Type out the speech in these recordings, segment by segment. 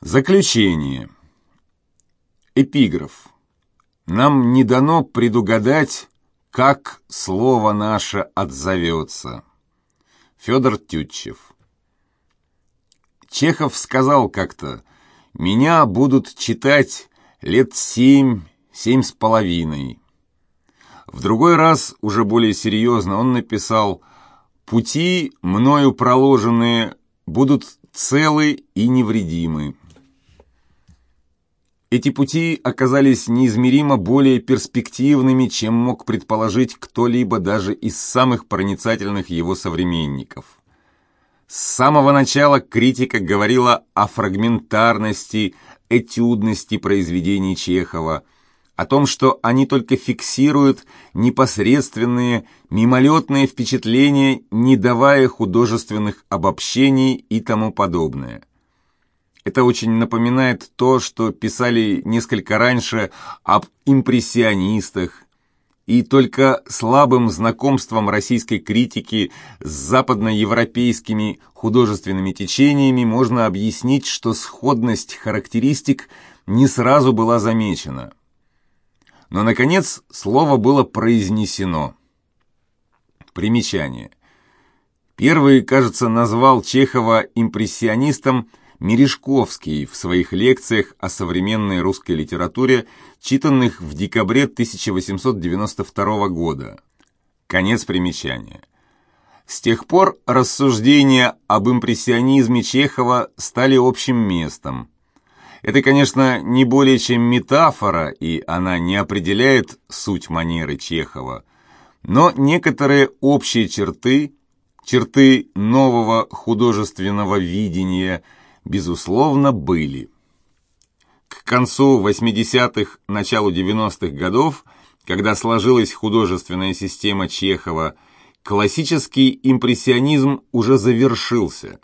Заключение. Эпиграф. Нам не дано предугадать, как слово наше отзовется. Федор Тютчев. Чехов сказал как-то, «Меня будут читать лет семь, семь с половиной». В другой раз, уже более серьезно, он написал, «Пути, мною проложенные, будут целы и невредимы». Эти пути оказались неизмеримо более перспективными, чем мог предположить кто-либо даже из самых проницательных его современников. С самого начала критика говорила о фрагментарности, этюдности произведений Чехова, о том, что они только фиксируют непосредственные, мимолетные впечатления, не давая художественных обобщений и тому подобное. Это очень напоминает то, что писали несколько раньше об импрессионистах, и только слабым знакомством российской критики с западноевропейскими художественными течениями можно объяснить, что сходность характеристик не сразу была замечена. Но, наконец, слово было произнесено. Примечание. Первый, кажется, назвал Чехова импрессионистом – Мережковский в своих лекциях о современной русской литературе, читанных в декабре 1892 года. Конец примечания. С тех пор рассуждения об импрессионизме Чехова стали общим местом. Это, конечно, не более чем метафора, и она не определяет суть манеры Чехова, но некоторые общие черты, черты нового художественного видения – безусловно, были. К концу 80-х, началу 90-х годов, когда сложилась художественная система Чехова, классический импрессионизм уже завершился.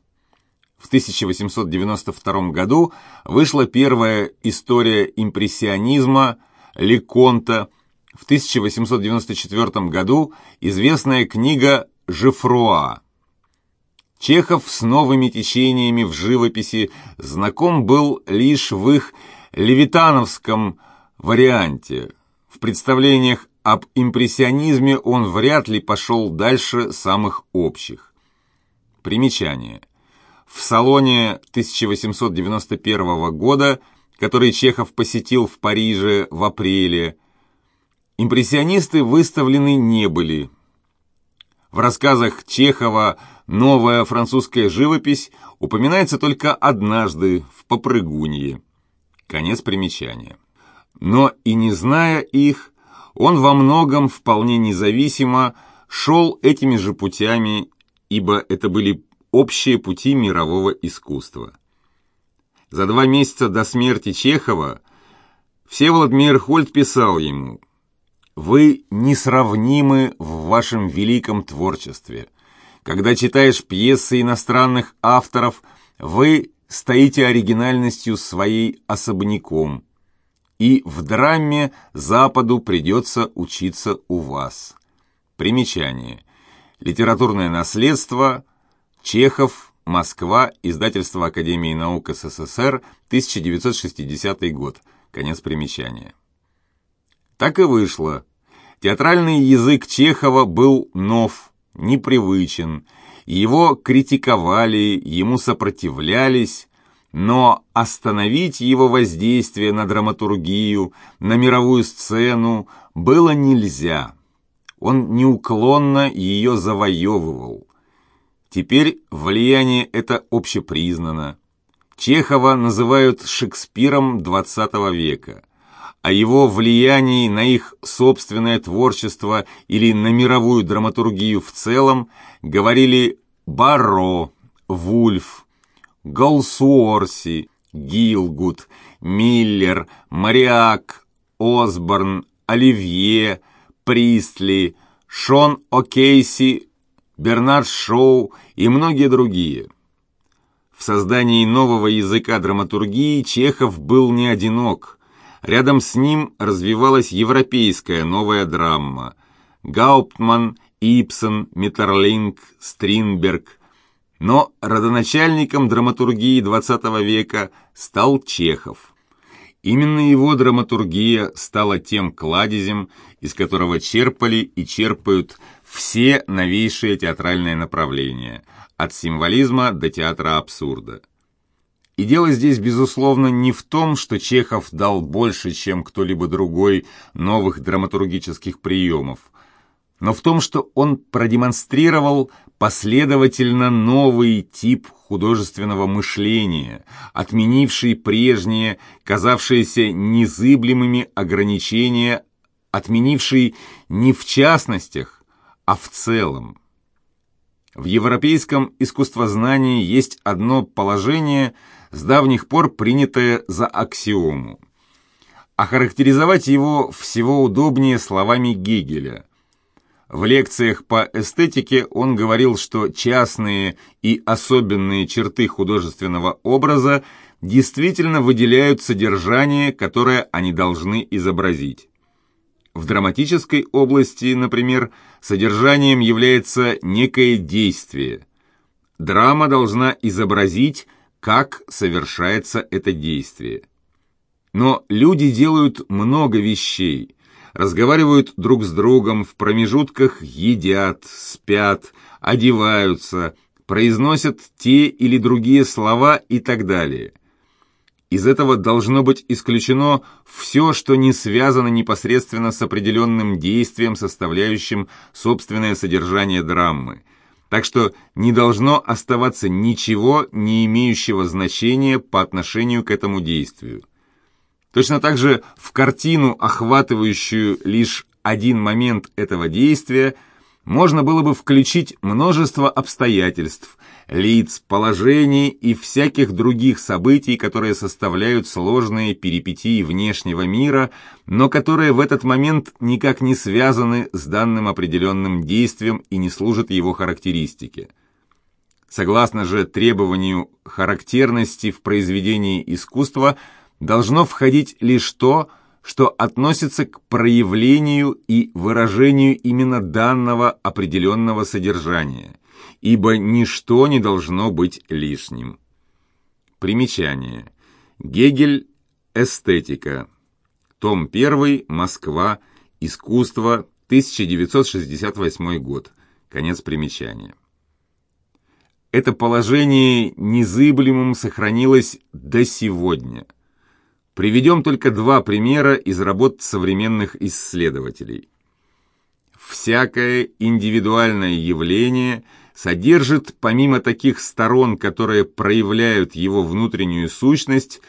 В 1892 году вышла первая история импрессионизма Леконта, в 1894 году известная книга «Жефруа». Чехов с новыми течениями в живописи знаком был лишь в их левитановском варианте. В представлениях об импрессионизме он вряд ли пошел дальше самых общих. Примечание. В салоне 1891 года, который Чехов посетил в Париже в апреле, импрессионисты выставлены не были. В рассказах Чехова новая французская живопись упоминается только однажды в «Попрыгунье». Конец примечания. Но и не зная их, он во многом вполне независимо шел этими же путями, ибо это были общие пути мирового искусства. За два месяца до смерти Чехова Всеволод Мейерхольд писал ему «Вы несравнимы в вашем великом творчестве. Когда читаешь пьесы иностранных авторов, вы стоите оригинальностью своей особняком. И в драме Западу придется учиться у вас. Примечание. Литературное наследство. Чехов. Москва. Издательство Академии наук СССР. 1960 год. Конец примечания. Так и вышло. Театральный язык Чехова был нов, непривычен, его критиковали, ему сопротивлялись, но остановить его воздействие на драматургию, на мировую сцену было нельзя. Он неуклонно ее завоевывал. Теперь влияние это общепризнано. Чехова называют Шекспиром XX века – о его влиянии на их собственное творчество или на мировую драматургию в целом говорили Барро, Вульф, Голсуорси, Гилгуд, Миллер, Мариак, Осборн, Оливье, Пристли, Шон О'Кейси, Бернард Шоу и многие другие. В создании нового языка драматургии Чехов был не одинок – Рядом с ним развивалась европейская новая драма. Гауптман, Ипсон, Миттерлинг, Стринберг. Но родоначальником драматургии XX века стал Чехов. Именно его драматургия стала тем кладезем, из которого черпали и черпают все новейшие театральные направления, от символизма до театра абсурда. И дело здесь, безусловно, не в том, что Чехов дал больше, чем кто-либо другой, новых драматургических приемов, но в том, что он продемонстрировал последовательно новый тип художественного мышления, отменивший прежние, казавшиеся незыблемыми ограничения, отменивший не в частностях, а в целом. В европейском искусствознании есть одно положение, с давних пор принятое за аксиому. Охарактеризовать его всего удобнее словами Гегеля – в лекциях по эстетике он говорил, что частные и особенные черты художественного образа действительно выделяют содержание, которое они должны изобразить. В драматической области, например, содержанием является некое действие. Драма должна изобразить, как совершается это действие. Но люди делают много вещей, разговаривают друг с другом, в промежутках едят, спят, одеваются, произносят те или другие слова и так далее. Из этого должно быть исключено все, что не связано непосредственно с определенным действием, составляющим собственное содержание драмы. Так что не должно оставаться ничего, не имеющего значения по отношению к этому действию. Точно так же в картину, охватывающую лишь один момент этого действия, можно было бы включить множество обстоятельств, лиц, положений и всяких других событий, которые составляют сложные перипетии внешнего мира, но которые в этот момент никак не связаны с данным определенным действием и не служат его характеристике. Согласно же требованию характерности в произведении искусства – должно входить лишь то, что относится к проявлению и выражению именно данного определенного содержания, ибо ничто не должно быть лишним. Примечание. Гегель. Эстетика. Том 1. Москва. Искусство. 1968 год. Конец примечания. Это положение незыблемым сохранилось до сегодня – Приведем только два примера из работ современных исследователей. Всякое индивидуальное явление содержит, помимо таких сторон, которые проявляют его внутреннюю сущность,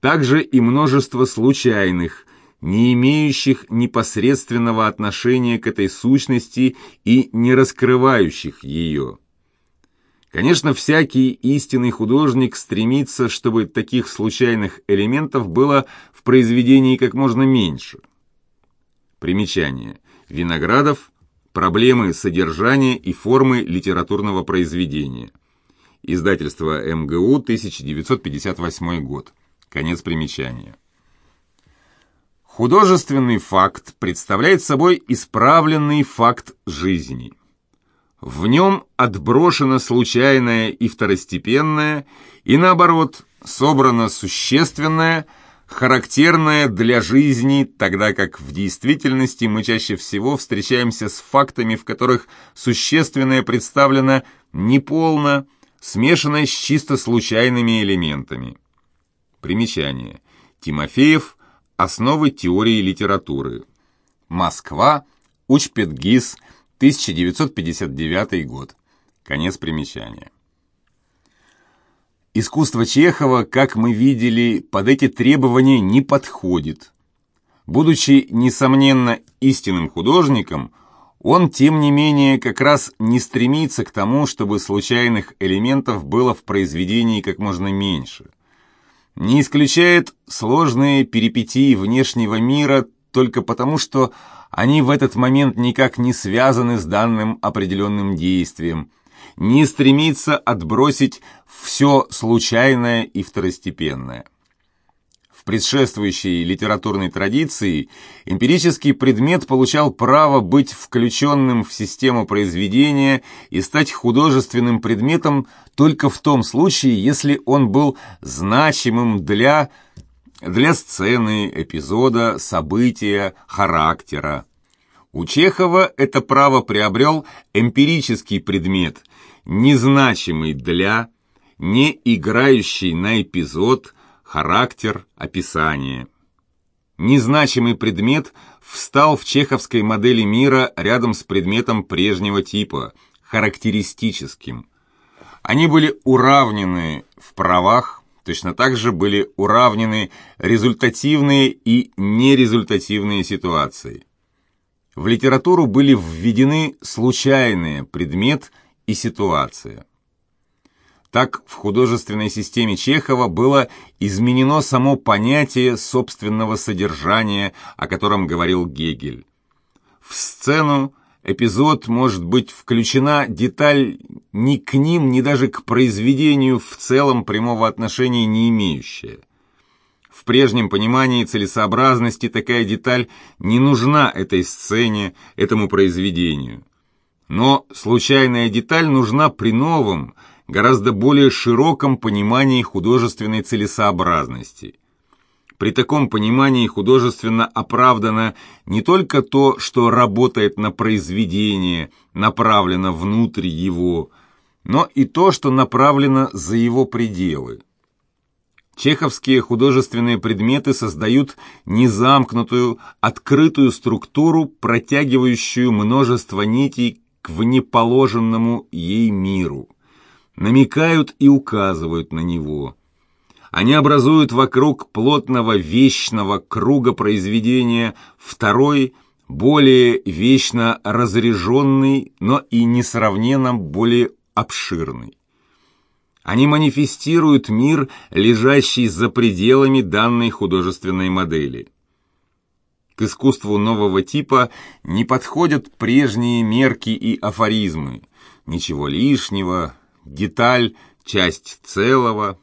также и множество случайных, не имеющих непосредственного отношения к этой сущности и не раскрывающих ее. Конечно, всякий истинный художник стремится, чтобы таких случайных элементов было в произведении как можно меньше. Примечание. Виноградов. Проблемы содержания и формы литературного произведения. Издательство МГУ, 1958 год. Конец примечания. Художественный факт представляет собой исправленный факт жизни – в нем отброшено случайное и второстепенное, и наоборот, собрано существенное, характерное для жизни, тогда как в действительности мы чаще всего встречаемся с фактами, в которых существенное представлено неполно, смешанное с чисто случайными элементами. Примечание. Тимофеев. Основы теории литературы. Москва. Учпедгиз. 1959 год. Конец примечания. Искусство Чехова, как мы видели, под эти требования не подходит. Будучи, несомненно, истинным художником, он, тем не менее, как раз не стремится к тому, чтобы случайных элементов было в произведении как можно меньше. Не исключает сложные перипетии внешнего мира только потому, что они в этот момент никак не связаны с данным определенным действием, не стремится отбросить все случайное и второстепенное. В предшествующей литературной традиции эмпирический предмет получал право быть включенным в систему произведения и стать художественным предметом только в том случае, если он был значимым для, для сцены, эпизода, события, характера. У Чехова это право приобрел эмпирический предмет, незначимый для, не играющий на эпизод, характер, описание. Незначимый предмет встал в чеховской модели мира рядом с предметом прежнего типа, характеристическим. Они были уравнены в правах, точно так же были уравнены результативные и нерезультативные ситуации. В литературу были введены случайные предмет и ситуация. Так в художественной системе Чехова было изменено само понятие собственного содержания, о котором говорил Гегель. В сцену эпизод может быть включена деталь ни к ним, ни даже к произведению в целом прямого отношения не имеющая. В прежнем понимании целесообразности такая деталь не нужна этой сцене, этому произведению. Но случайная деталь нужна при новом, гораздо более широком понимании художественной целесообразности. При таком понимании художественно оправдано не только то, что работает на произведение, направлено внутрь его, но и то, что направлено за его пределы. Чеховские художественные предметы создают незамкнутую, открытую структуру, протягивающую множество нитей к внеположенному ей миру намекают и указывают на него. Они образуют вокруг плотного вечного круга произведения второй, более вечно разряженный, но и несравненно более обширный. Они манифестируют мир, лежащий за пределами данной художественной модели. К искусству нового типа не подходят прежние мерки и афоризмы. Ничего лишнего, деталь, часть целого.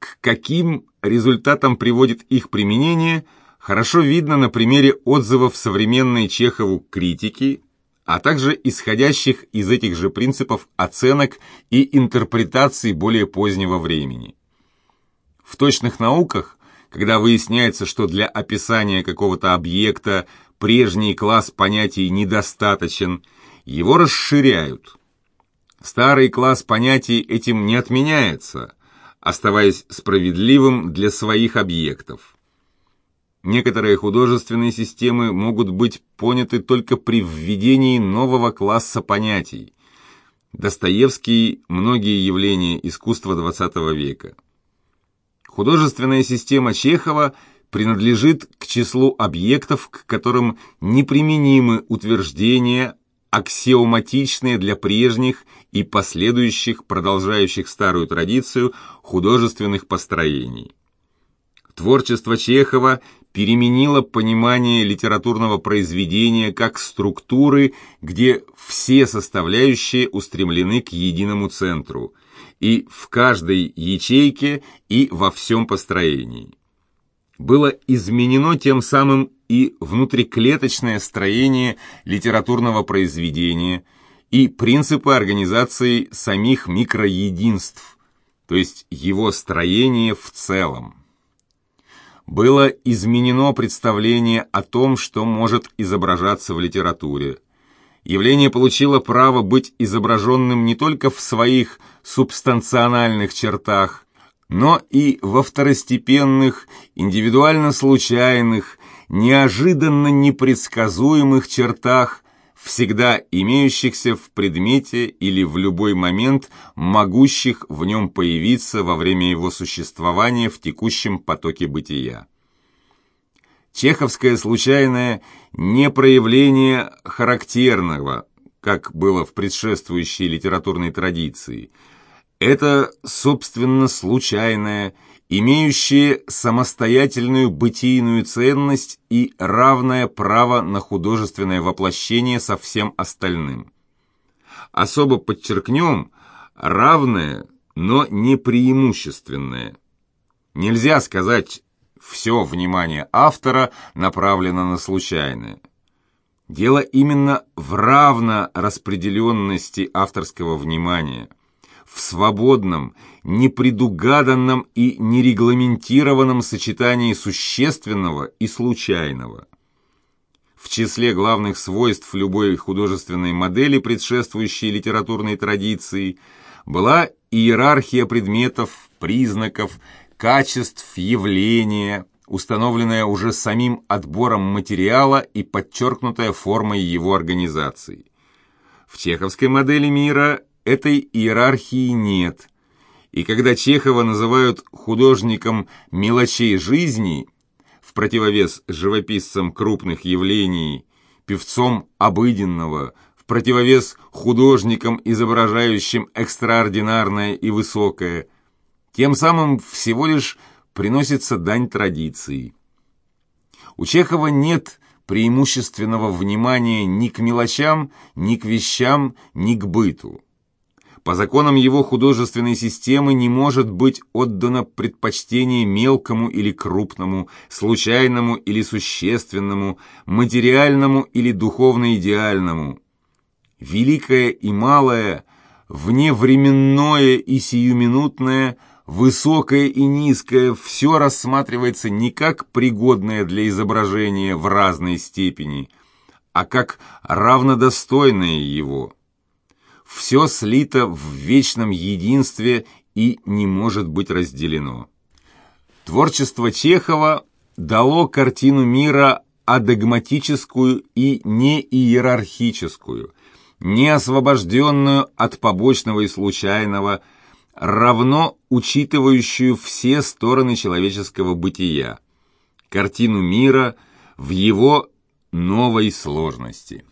К каким результатам приводит их применение, хорошо видно на примере отзывов современной Чехову критики, а также исходящих из этих же принципов оценок и интерпретаций более позднего времени. В точных науках, когда выясняется, что для описания какого-то объекта прежний класс понятий недостаточен, его расширяют – Старый класс понятий этим не отменяется, оставаясь справедливым для своих объектов. Некоторые художественные системы могут быть поняты только при введении нового класса понятий. Достоевский «Многие явления искусства XX века». Художественная система Чехова принадлежит к числу объектов, к которым неприменимы утверждения аксиоматичные для прежних и последующих, продолжающих старую традицию художественных построений. Творчество Чехова переменило понимание литературного произведения как структуры, где все составляющие устремлены к единому центру, и в каждой ячейке, и во всем построении. Было изменено тем самым и внутриклеточное строение литературного произведения и принципы организации самих микроединств, то есть его строение в целом. Было изменено представление о том, что может изображаться в литературе. Явление получило право быть изображенным не только в своих субстанциональных чертах, но и во второстепенных, индивидуально случайных, неожиданно непредсказуемых чертах, всегда имеющихся в предмете или в любой момент могущих в нем появиться во время его существования в текущем потоке бытия. Чеховское случайное непроявление характерного, как было в предшествующей литературной традиции. Это, собственно, случайное – имеющие самостоятельную бытийную ценность и равное право на художественное воплощение со всем остальным. Особо подчеркнем равное, но не преимущественное. Нельзя сказать, все внимание автора направлено на случайное. Дело именно в равнораспределенности авторского внимания, в свободном, непредугаданном и нерегламентированном сочетании существенного и случайного. В числе главных свойств любой художественной модели, предшествующей литературной традиции, была иерархия предметов, признаков, качеств явления, установленная уже самим отбором материала и подчеркнутая формой его организации. В чеховской модели мира этой иерархии нет, и когда Чехова называют художником мелочей жизни, в противовес живописцам крупных явлений, певцом обыденного, в противовес художникам, изображающим экстраординарное и высокое, тем самым всего лишь приносится дань традиции. У Чехова нет преимущественного внимания ни к мелочам, ни к вещам, ни к быту. По законам его художественной системы не может быть отдано предпочтение мелкому или крупному, случайному или существенному, материальному или духовно-идеальному. Великое и малое, вневременное и сиюминутное – Высокое и низкое все рассматривается не как пригодное для изображения в разной степени, а как равнодостойное его. Все слито в вечном единстве и не может быть разделено. Творчество Чехова дало картину мира адагматическую и неиерархическую, не освобожденную от побочного и случайного, равно учитывающую все стороны человеческого бытия, картину мира в его новой сложности.